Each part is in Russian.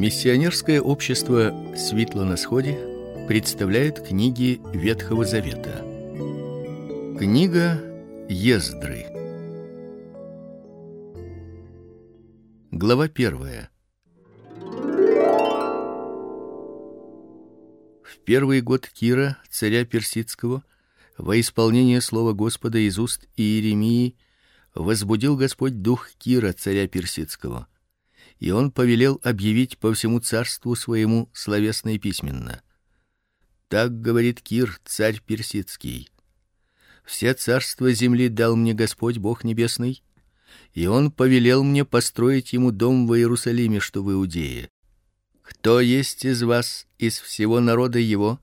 Миссионерское общество Светло на сходе представляет книги Ветхого Завета. Книга Ездры. Глава первая. В первый год Кира, царя персидского, во исполнение слова Господа из уст Иеремии, возбудил Господь дух Кира, царя персидского и он повелел объявить по всему царству своему словесно и письменно. Так говорит Кир, царь персидский: Все царства земли дал мне Господь Бог небесный, и он повелел мне построить ему дом в Иерусалиме, что в Иудее. Кто есть из вас из всего народа его,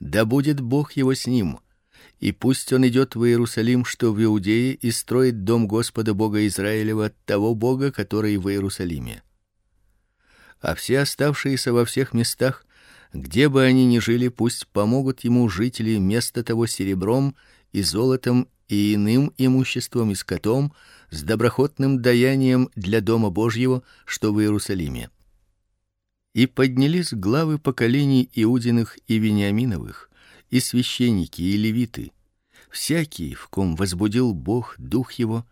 да будет Бог его с ним. И пусть он идет в Иерусалим, что в Иудее, и строит дом Господа Бога Израилева, того Бога, который в Иерусалиме а все оставшиеся во всех местах, где бы они ни жили, пусть помогут ему жители места того серебром и золотом и иным имуществом и скотом, с доброхотным даянием для дома Божьего, что в Иерусалиме. И поднялись главы поколений иудиных и вениаминовых, и священники и левиты, всякий, в ком возбудил Бог дух его,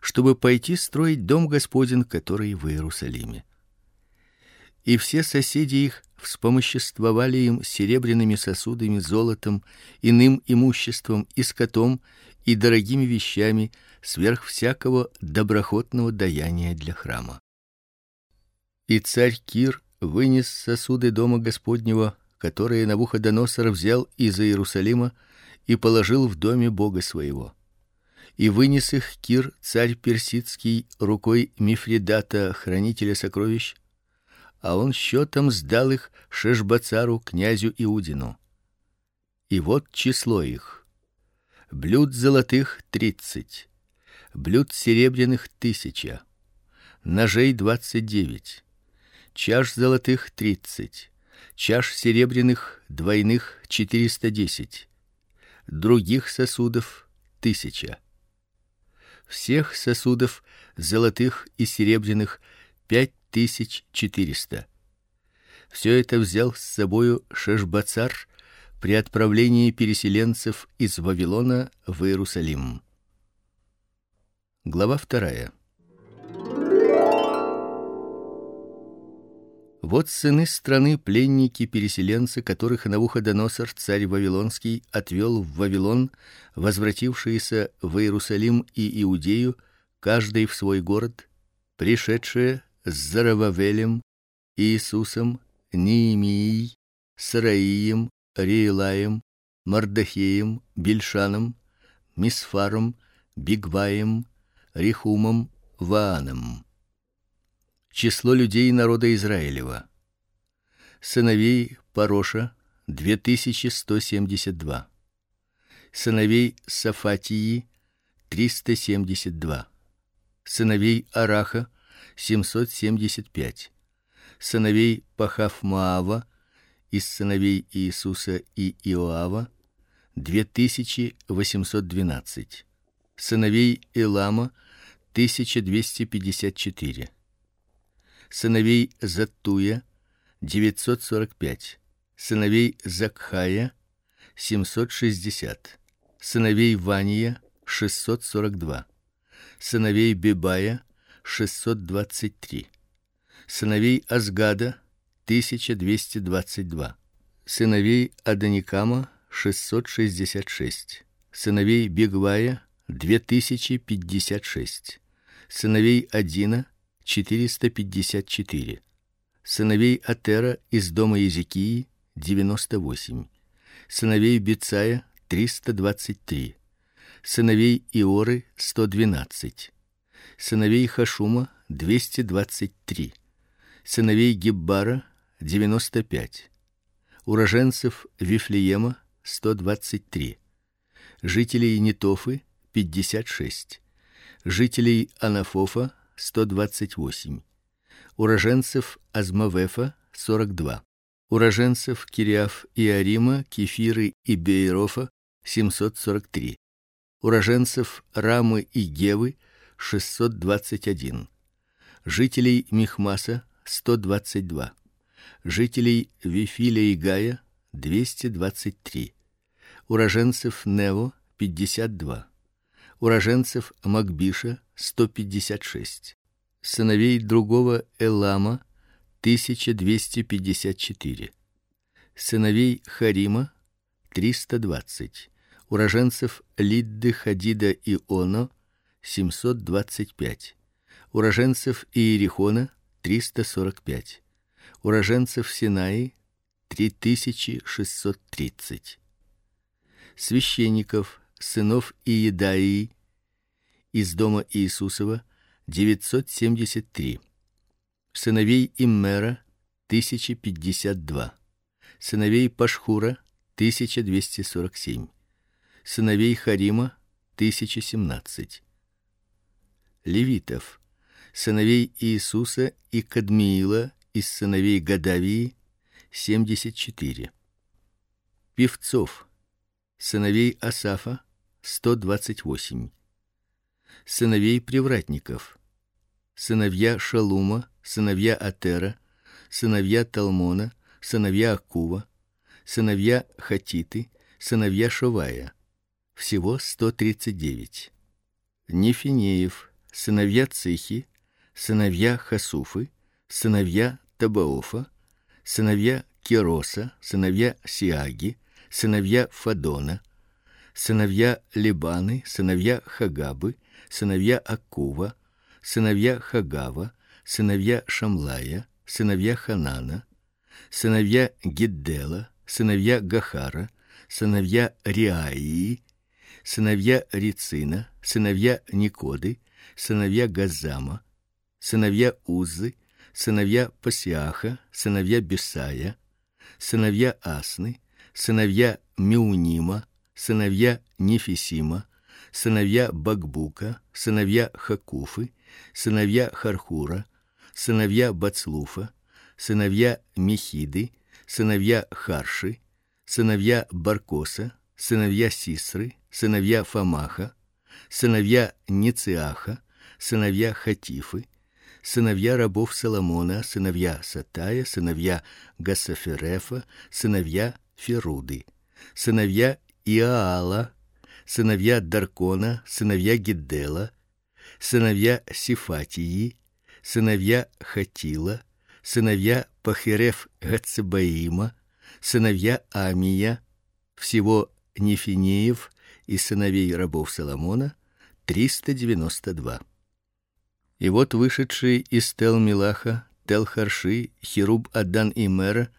чтобы пойти строить дом Господень, который в Иерусалиме и все соседи их вспомоществовали им серебряными сосудами, золотом, иным имуществом и скотом и дорогими вещами сверх всякого доброхотного даяния для храма. И царь Кир вынес сосуды дома Господнего, которые Навуходоносор взял из Иерусалима и положил в доме Бога своего. И вынес их Кир, царь персидский, рукой Мифридата, хранителя сокровищ, а он счетом сдал их Шешбацару князю Иудину. И вот число их: блюд золотых тридцать, блюд серебряных тысяча, ножей двадцать девять, чаш золотых тридцать, чаш серебряных двойных четыреста десять, других сосудов тысяча. Всех сосудов золотых и серебряных пять тысяч четыреста. Все это взял с собою Шешбацар при отправлении переселенцев из Вавилона в Иерусалим. Глава вторая. Вот сыны страны пленники переселенцы, которых Навуходоносор царь вавилонский отвел в Вавилон, возвратившиеся в Иерусалим и Иудею, каждый в свой город, пришедшие с Зарававелем, Иисусом, Неемией, Сараием, Реилаем, Мардахеем, Бельшаном, Мисфаром, Бигваем, Рихумом, Вааном. Число людей народа Израилева. Сыновей Пароша две тысячи сто семьдесят два. Сыновей Сафатии триста семьдесят два. Сыновей Араха 775. Сыновей Пахафмаава из сыновей Иисуса и Иоава 2812. Сыновей Илама 1254. Сыновей Заттуя 945. Сыновей Закхая 760. Сыновей Вания 642. Сыновей Бибая 623. Сыновей Азгада 1222. Сыновей Аданикама 666. Сыновей Бигвая 2056. Сыновей Адина 454. Сыновей Атера из дома Езекии 98. Сыновей Бицая 323. Сыновей Иоры 112 сыновей Хашума двести двадцать три, сыновей Гиббара девяносто пять, уроженцев Вифлеема сто двадцать три, жителей Нетофы пятьдесят шесть, жителей Анафофа сто двадцать восемь, уроженцев Азмавефа сорок два, уроженцев Кириаф и Арима, Кефиры и Бейрофа семьсот сорок три, уроженцев Рамы и Гевы 621. Жителей Михмаса 122. жителей Вифиля и Гая 223, уроженцев Нево 52, уроженцев Макбиша 156, сыновей другого Элама 1254, сыновей Харима 320, уроженцев Лидды, Хадида и Оно 725, уроженцев Иерихона 345, уроженцев Синаи 3630. Священников, сынов Иедаии из дома Иисусова 973. Сыновей Иммера 1052. Сыновей Пашхура 1247. Сыновей Харима 1017. Левитов. Сыновей Иисуса и Кадмиила из сыновей Гадавии 74. Певцов. Сыновей Асафа 128. Сыновей привратников. Сыновья Шалума, сыновья Атера, сыновья Талмона, сыновья Акува, сыновья Хатиты, сыновья Шовая. Всего 139. Нефинеев, сыновья Цихи, сыновья Хасуфы, сыновья Табаофа, сыновья Кироса, сыновья Сиаги, сыновья Фадона, сыновья Либаны, сыновья Хагабы, сыновья Акува, сыновья Хагава, сыновья Шамлая, сыновья Ханана, сыновья Гиддела, сыновья Гахара, сыновья Риаии, сыновья Рицина, сыновья Никоды, сыновья Газама, сыновья Узы, сыновья Пасиаха, сыновья Бесая, сыновья Асны, сыновья Меунима, сыновья Нефисима, сыновья Багбука, сыновья Хакуфы, сыновья Хархура, сыновья Бацлуфа, сыновья Михиды, сыновья Харши, сыновья Баркоса, сыновья Сисры, сыновья Фамаха, сыновья Нициаха, сыновья Хатифы, сыновья рабов Соломона, сыновья Сатая, сыновья Гасаферефа, сыновья Феруды, сыновья Иаала, сыновья Даркона, сыновья Гиддела, сыновья Сифатии, сыновья Хатила, сыновья Пахирев Гацебаима, сыновья Амия, всего Нефинеев и сыновей рабов Соломона 392. И вот вышедшие из Тел-Милаха, Тел-Харши, Херуб Адан и Мера,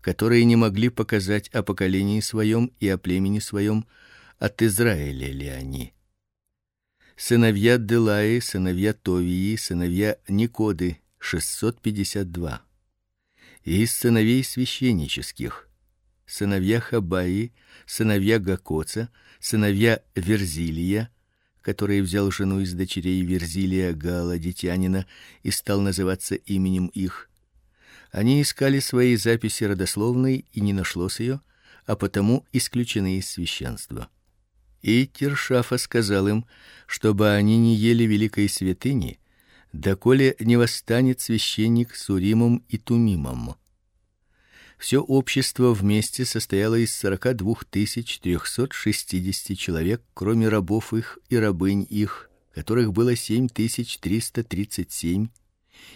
которые не могли показать о поколении своем и о племени своем, от Израиля ли они? Сыновья Делаи, сыновья Товии, сыновья Никоды 652. И из сыновей священнических сыновья Хабаи, сыновья Гакоца, сыновья Верзилия, который взял жену из дочерей Верзилия Галадитянина и стал называться именем их. Они искали свои записи родословной и не нашлось ее, а потому исключены из священства. И Тершафа сказал им, чтобы они не ели великой святыни, доколе не восстанет священник с Уримом и Тумимом. Все общество вместе состояло из сорока двух тысяч трехсот шестидесяти человек, кроме рабов их и рабынь их, которых было семь тысяч триста тридцать семь,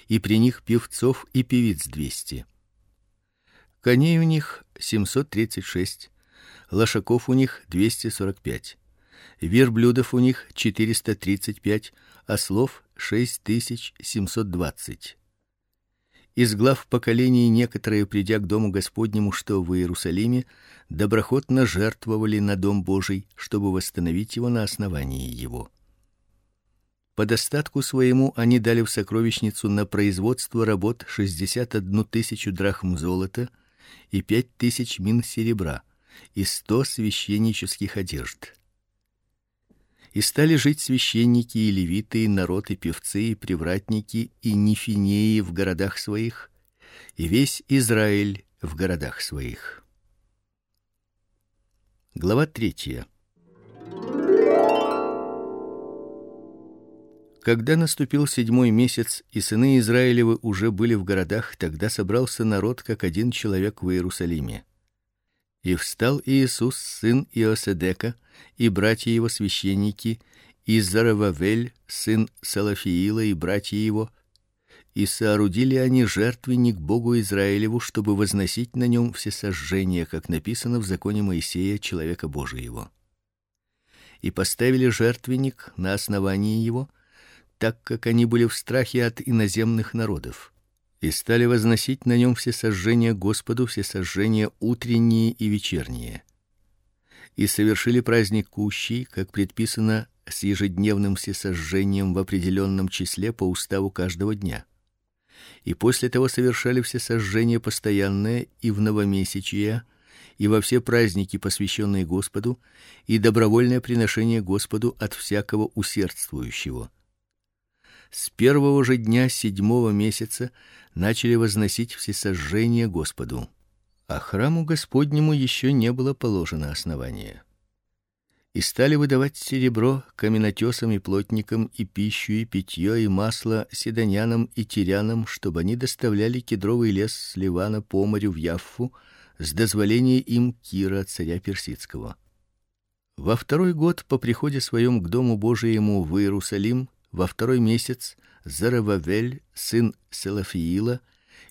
и при них певцов и певиц двести. Коней у них семьсот тридцать шесть, лошаков у них двести сорок пять, верблюдов у них четыреста тридцать пять, ослов шесть тысяч семьсот двадцать из глав поколений некоторые, придя к дому Господнему, что в Иерусалиме, доброхотно жертвовали на дом Божий, чтобы восстановить его на основании его. По достатку своему они дали в сокровищницу на производство работ шестьдесят одну тысячу драхм золота и пять тысяч мин серебра и сто священнических одежд и стали жить священники и левиты, и народ и певцы и привратники и нефинеи в городах своих, и весь Израиль в городах своих. Глава третья. Когда наступил седьмой месяц, и сыны Израилевы уже были в городах, тогда собрался народ как один человек в Иерусалиме. И встал Иисус, сын Иоседека, и братья его священники, и Зарававель, сын Салафиила, и братья его, и соорудили они жертвенник Богу Израилеву, чтобы возносить на нем все сожжения, как написано в законе Моисея, человека Божьего. И поставили жертвенник на основании его, так как они были в страхе от иноземных народов, и стали возносить на нем все сожжения Господу, все сожжения утренние и вечерние. И совершили праздник кущий, как предписано, с ежедневным всесожжением в определенном числе по уставу каждого дня. И после того совершали все сожжения постоянные и в новомесячие, и во все праздники, посвященные Господу, и добровольное приношение Господу от всякого усердствующего с первого же дня седьмого месяца начали возносить все сожжения Господу. А храму Господнему еще не было положено основание. И стали выдавать серебро каменотесам и плотникам и пищу и питье и масло седонянам и тирянам, чтобы они доставляли кедровый лес с Ливана по морю в Яффу с дозволения им Кира царя персидского. Во второй год по приходе своем к дому Божиему в Иерусалим во второй месяц Зарававель, сын Селафиила,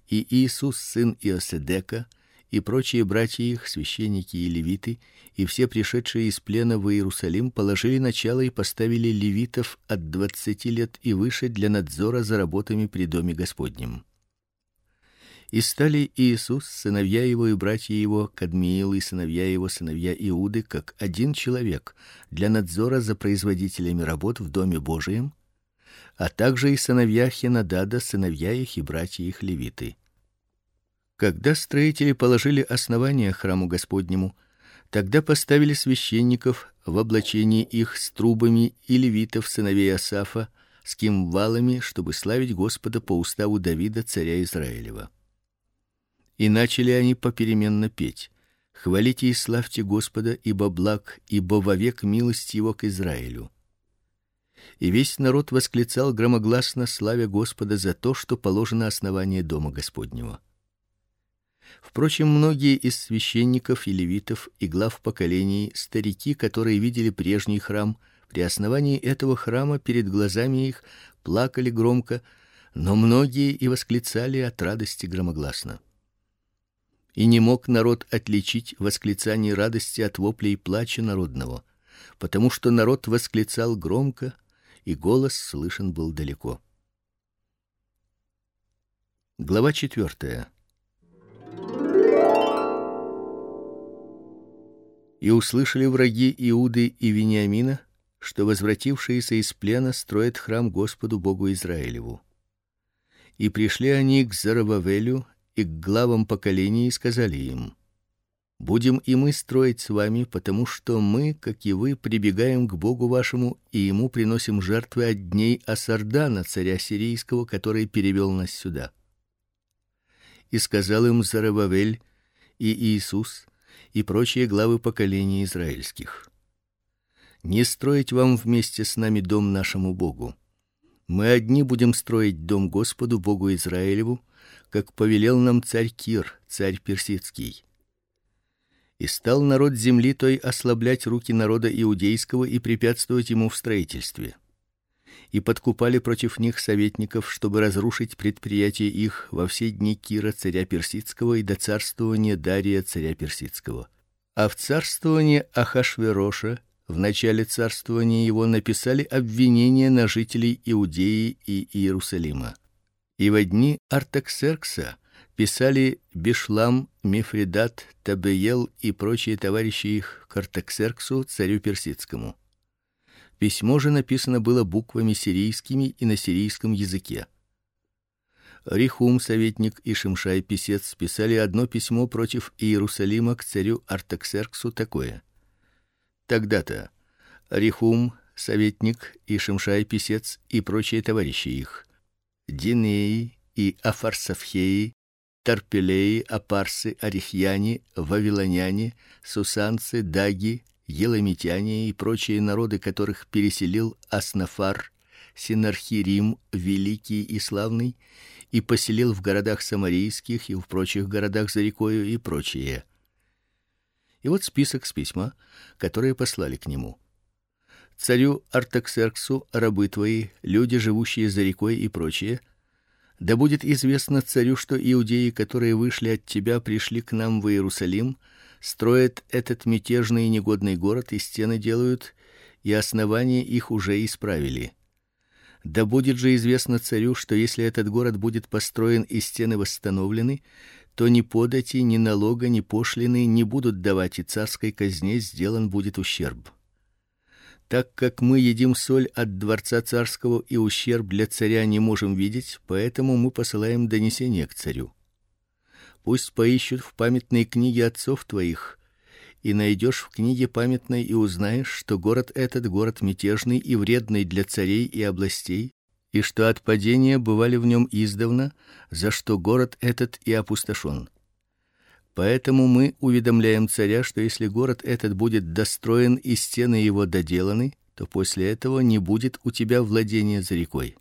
и Иисус, сын Иоседека, и прочие братья их, священники и левиты, и все пришедшие из плена в Иерусалим положили начало и поставили левитов от двадцати лет и выше для надзора за работами при доме Господнем. И стали Иисус, сыновья его и братья его, Кадмиил и сыновья его, сыновья Иуды, как один человек для надзора за производителями работ в доме Божием а также и сыновья Хенадада, сыновья их и братья их левиты. Когда строители положили основание храму Господнему, тогда поставили священников в облачении их с трубами и левитов сыновей Асафа с кимвалами, чтобы славить Господа по уставу Давида царя Израилева. И начали они попеременно петь: Хвалите и славьте Господа, ибо благ, ибо вовек милость его к Израилю и весь народ восклицал громогласно, славя Господа за то, что положено основание дома Господнего. Впрочем, многие из священников и левитов и глав поколений, старики, которые видели прежний храм, при основании этого храма перед глазами их плакали громко, но многие и восклицали от радости громогласно. И не мог народ отличить восклицание радости от воплей плача народного, потому что народ восклицал громко, и голос слышен был далеко. Глава четвертая. И услышали враги Иуды и Вениамина, что возвратившиеся из плена строят храм Господу Богу Израилеву. И пришли они к Зарававелю и к главам поколений и сказали им: Будем и мы строить с вами, потому что мы, как и вы, прибегаем к Богу вашему и ему приносим жертвы от дней Асардана, царя сирийского, который перевел нас сюда. И сказал им Зарававель и Иисус и прочие главы поколений израильских: Не строить вам вместе с нами дом нашему Богу. Мы одни будем строить дом Господу Богу Израилеву, как повелел нам царь Кир, царь персидский и стал народ земли той ослаблять руки народа иудейского и препятствовать ему в строительстве. И подкупали против них советников, чтобы разрушить предприятия их во все дни Кира царя персидского и до царствования Дария царя персидского. А в царствование Ахашвероша в начале царствования его написали обвинения на жителей Иудеи и Иерусалима. И во дни Артаксеркса писали Бишлам, Мифридат, Табеел и прочие товарищи их к царю персидскому. Письмо же написано было буквами сирийскими и на сирийском языке. Рихум, советник, и Шимшай, писец, писали одно письмо против Иерусалима к царю Артаксерксу такое: Тогда-то Рихум, советник, и Шимшай, писец, и прочие товарищи их, Динеи и Афарсафхеи, Тарпелеи, Апарсы, Арихьяне, Вавилоняне, Сусанцы, Даги, Еламитяне и прочие народы, которых переселил Аснафар, Синархирим великий и славный, и поселил в городах самарийских и в прочих городах за рекою и прочее. И вот список с письма, которые послали к нему. Царю Артаксерксу рабы твои, люди, живущие за рекой и прочее, да будет известно царю, что иудеи, которые вышли от тебя, пришли к нам в Иерусалим, строят этот мятежный и негодный город и стены делают, и основания их уже исправили. Да будет же известно царю, что если этот город будет построен и стены восстановлены, то ни подати, ни налога, ни пошлины не будут давать, и царской казне сделан будет ущерб. Так как мы едим соль от дворца царского и ущерб для царя не можем видеть, поэтому мы посылаем донесение к царю. Пусть поищут в памятной книге отцов твоих, и найдешь в книге памятной и узнаешь, что город этот город мятежный и вредный для царей и областей, и что от падения бывали в нем издавна, за что город этот и опустошен. Поэтому мы уведомляем царя, что если город этот будет достроен и стены его доделаны, то после этого не будет у тебя владения за рекой.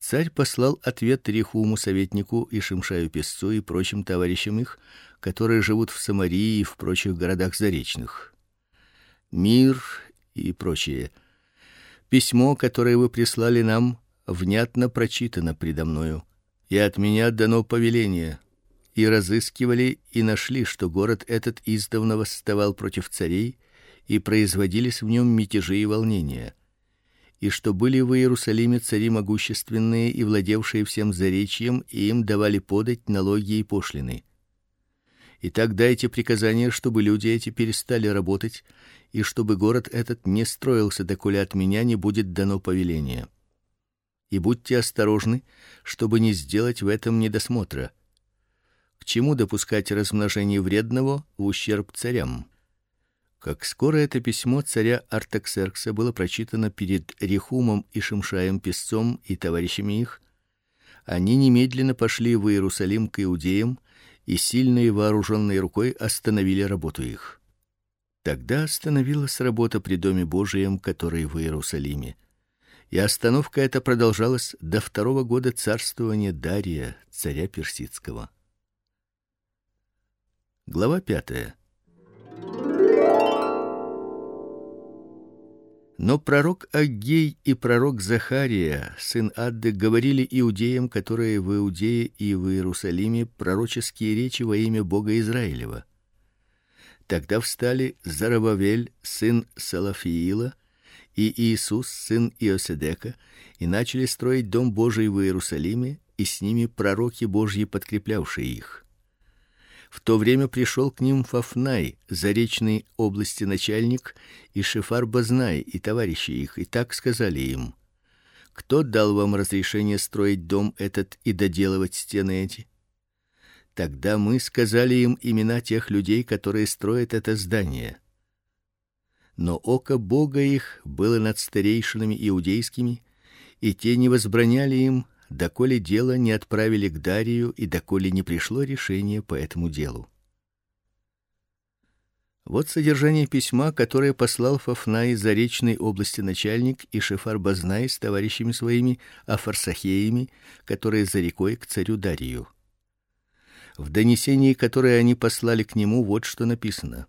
Царь послал ответ Рихуму советнику и Шимшаю песцу и прочим товарищам их, которые живут в Самарии и в прочих городах заречных. Мир и прочее. Письмо, которое вы прислали нам, внятно прочитано предо мною, и от меня дано повеление. И разыскивали и нашли, что город этот издавна восставал против царей, и производились в нем мятежи и волнения и что были в Иерусалиме цари могущественные и владевшие всем заречьем, и им давали подать налоги и пошлины. И так дайте приказание, чтобы люди эти перестали работать, и чтобы город этот не строился, доколе от меня не будет дано повеление. И будьте осторожны, чтобы не сделать в этом недосмотра. Чему допускать размножение вредного в ущерб царям? Как скоро это письмо царя Артаксеркса было прочитано перед Рехумом и Шимшаем писцом и товарищами их, они немедленно пошли в Иерусалим к иудеям и сильной вооруженной рукой остановили работу их. Тогда остановилась работа при доме Божием, который в Иерусалиме. И остановка эта продолжалась до второго года царствования Дария, царя персидского. Глава пятая. Но пророк Аггей и пророк Захария, сын Адды, говорили иудеям, которые в Иудее и в Иерусалиме, пророческие речи во имя Бога Израилева. Тогда встали Зарававель, сын Салафиила, и Иисус, сын Иоседека, и начали строить дом Божий в Иерусалиме, и с ними пророки Божьи, подкреплявшие их. В то время пришел к ним Фафнай, заречный области начальник, и Шефар Базнай и товарищи их, и так сказали им: Кто дал вам разрешение строить дом этот и доделывать стены эти? Тогда мы сказали им имена тех людей, которые строят это здание. Но око Бога их было над старейшинами иудейскими, и те не возбраняли им, доколе дело не отправили к Дарию и доколе не пришло решение по этому делу. Вот содержание письма, которое послал Фафнай из Заречной области начальник и Шефар Базнай с товарищами своими Афарсахеями, которые за рекой к царю Дарию. В донесении, которое они послали к нему, вот что написано: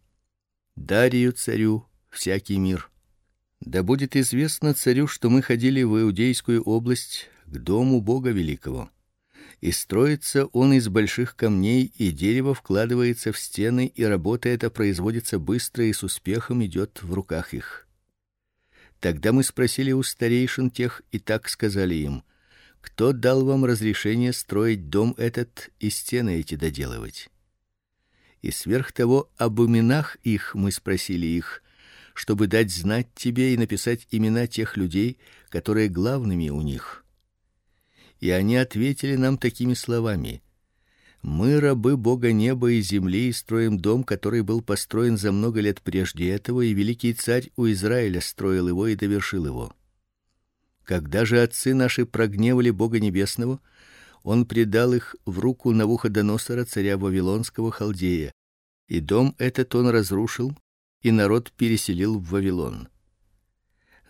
Дарию царю всякий мир. Да будет известно царю, что мы ходили в иудейскую область к дому Бога великого. И строится он из больших камней, и дерево вкладывается в стены, и работа эта производится быстро и с успехом идет в руках их. Тогда мы спросили у старейшин тех, и так сказали им: кто дал вам разрешение строить дом этот и стены эти доделывать? И сверх того об именах их мы спросили их, чтобы дать знать тебе и написать имена тех людей, которые главными у них и они ответили нам такими словами: мы рабы Бога неба и земли и строим дом, который был построен за много лет прежде этого, и великий царь у Израиля строил его и довершил его. Когда же отцы наши прогневали Бога небесного, он предал их в руку Навуходоносора, царя вавилонского халдея, и дом этот он разрушил, и народ переселил в Вавилон.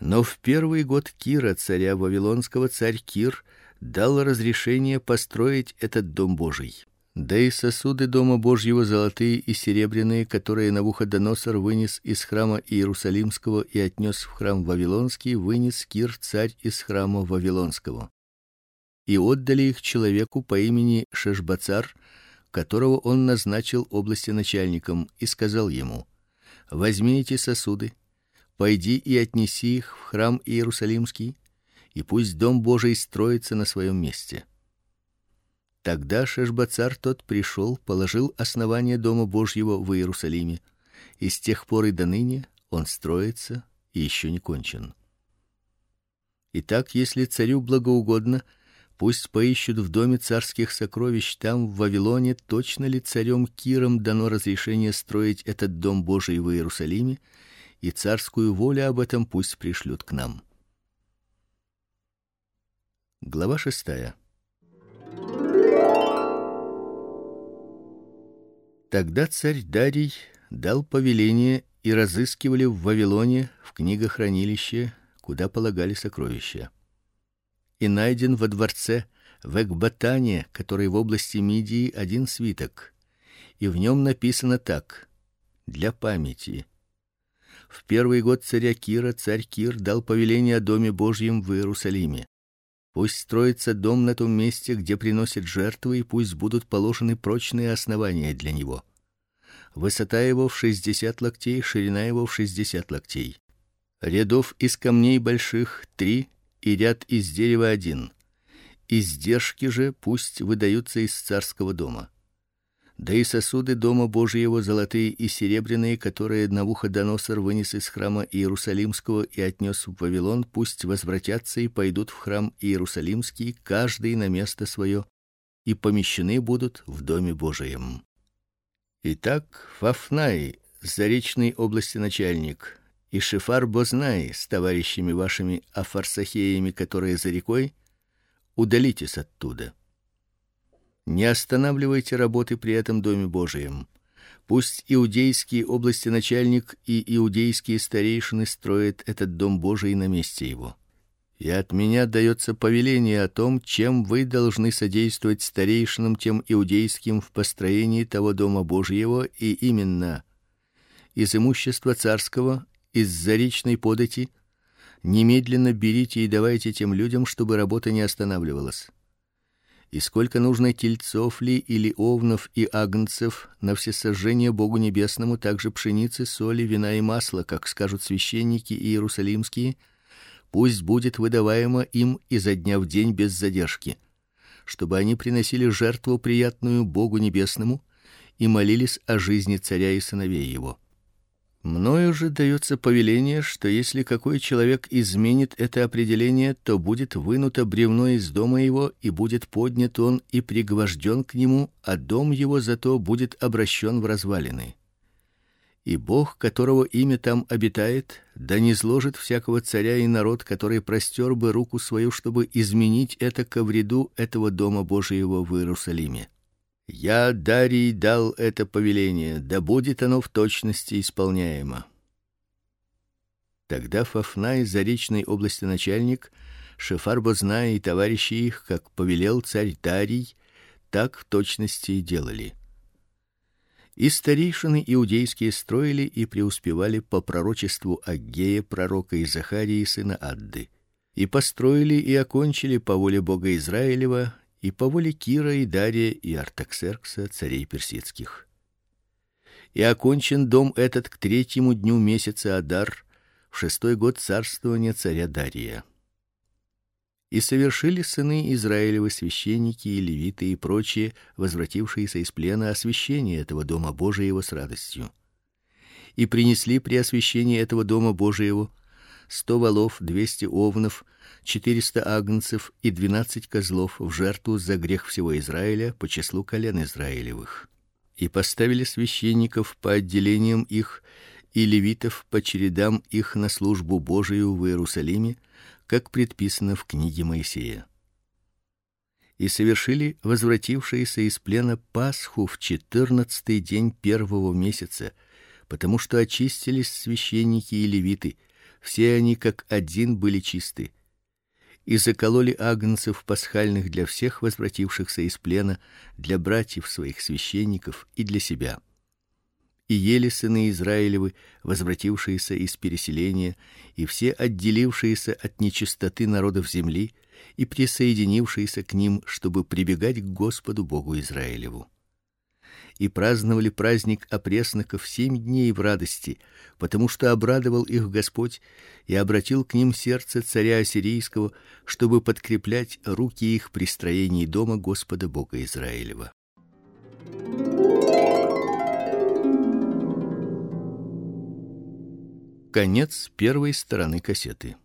Но в первый год Кира, царя вавилонского, царь Кир дал разрешение построить этот дом Божий. Да и сосуды дома Божьего золотые и серебряные, которые Навуходоносор вынес из храма Иерусалимского и отнес в храм Вавилонский, вынес Кир царь из храма Вавилонского. И отдали их человеку по имени Шешбацар, которого он назначил области начальником, и сказал ему: Возьми эти сосуды, пойди и отнеси их в храм Иерусалимский, и пусть дом Божий строится на своем месте. Тогда Шешбацар тот пришел, положил основание дома Божьего в Иерусалиме, и с тех пор и до ныне он строится и еще не кончен. Итак, если царю благоугодно, пусть поищут в доме царских сокровищ там в Вавилоне, точно ли царем Киром дано разрешение строить этот дом Божий в Иерусалиме, и царскую волю об этом пусть пришлют к нам. Глава шестая. Тогда царь Дарий дал повеление, и разыскивали в Вавилоне в книгохранилище, куда полагали сокровища. И найден во дворце в Экбатане, который в области Мидии, один свиток, и в нем написано так: для памяти. В первый год царя Кира царь Кир дал повеление о доме Божьем в Иерусалиме. Пусть строится дом на том месте, где приносят жертвы, и пусть будут положены прочные основания для него. Высота его в шестьдесят локтей, ширина его в шестьдесят локтей. Рядов из камней больших три и ряд из дерева один. Издержки же пусть выдаются из царского дома да и сосуды дома Божьего золотые и серебряные, которые Навуходоносор вынес из храма Иерусалимского и отнес в Вавилон, пусть возвратятся и пойдут в храм Иерусалимский, каждый на место свое, и помещены будут в доме Божием. Итак, Фафнай, заречной области начальник, и Шефар Бознай с товарищами вашими афарсахеями, которые за рекой, удалитесь оттуда не останавливайте работы при этом доме Божием. Пусть иудейские области начальник и иудейские старейшины строят этот дом Божий на месте его. И от меня дается повеление о том, чем вы должны содействовать старейшинам тем иудейским в построении того дома Божьего, и именно из имущества царского, из заречной подати немедленно берите и давайте тем людям, чтобы работа не останавливалась и сколько нужно тельцов ли или овнов и агнцев на всесожжение Богу небесному, также пшеницы, соли, вина и масла, как скажут священники иерусалимские, пусть будет выдаваемо им изо дня в день без задержки, чтобы они приносили жертву приятную Богу небесному и молились о жизни царя и сыновей его. Мною же дается повеление, что если какой человек изменит это определение, то будет вынуто бревно из дома его и будет поднят он и пригвожден к нему, а дом его зато будет обращен в развалины. И Бог, которого имя там обитает, да не зложит всякого царя и народ, который простер бы руку свою, чтобы изменить это ко вреду этого дома Божьего в Иерусалиме. Я Дарий дал это повеление, да будет оно в точности исполняемо. Тогда Фафнай, заречной области начальник, Шефар Бозна и товарищи их, как повелел царь Дарий, так в точности и делали. И старейшины иудейские строили и преуспевали по пророчеству Аггея пророка и Захарии сына Адды. И построили и окончили по воле Бога Израилева и по воле Кира и Дария и Артаксеркса, царей персидских. И окончен дом этот к третьему дню месяца Адар, в шестой год царствования царя Дария. И совершили сыны Израилевы священники и левиты и прочие, возвратившиеся из плена, освящение этого дома Божиего с радостью. И принесли при освящении этого дома Божиего сто волов, двести овнов, четыреста агнцев и двенадцать козлов в жертву за грех всего Израиля по числу колен Израилевых. И поставили священников по отделениям их и левитов по чередам их на службу Божию в Иерусалиме, как предписано в книге Моисея. И совершили возвратившиеся из плена Пасху в четырнадцатый день первого месяца, потому что очистились священники и левиты все они как один были чисты. И закололи агнцев пасхальных для всех возвратившихся из плена, для братьев своих священников и для себя. И ели сыны Израилевы, возвратившиеся из переселения, и все отделившиеся от нечистоты народов земли, и присоединившиеся к ним, чтобы прибегать к Господу Богу Израилеву и праздновали праздник опресноков семь дней в радости, потому что обрадовал их Господь и обратил к ним сердце царя ассирийского, чтобы подкреплять руки их при строении дома Господа Бога Израилева. Конец первой стороны кассеты.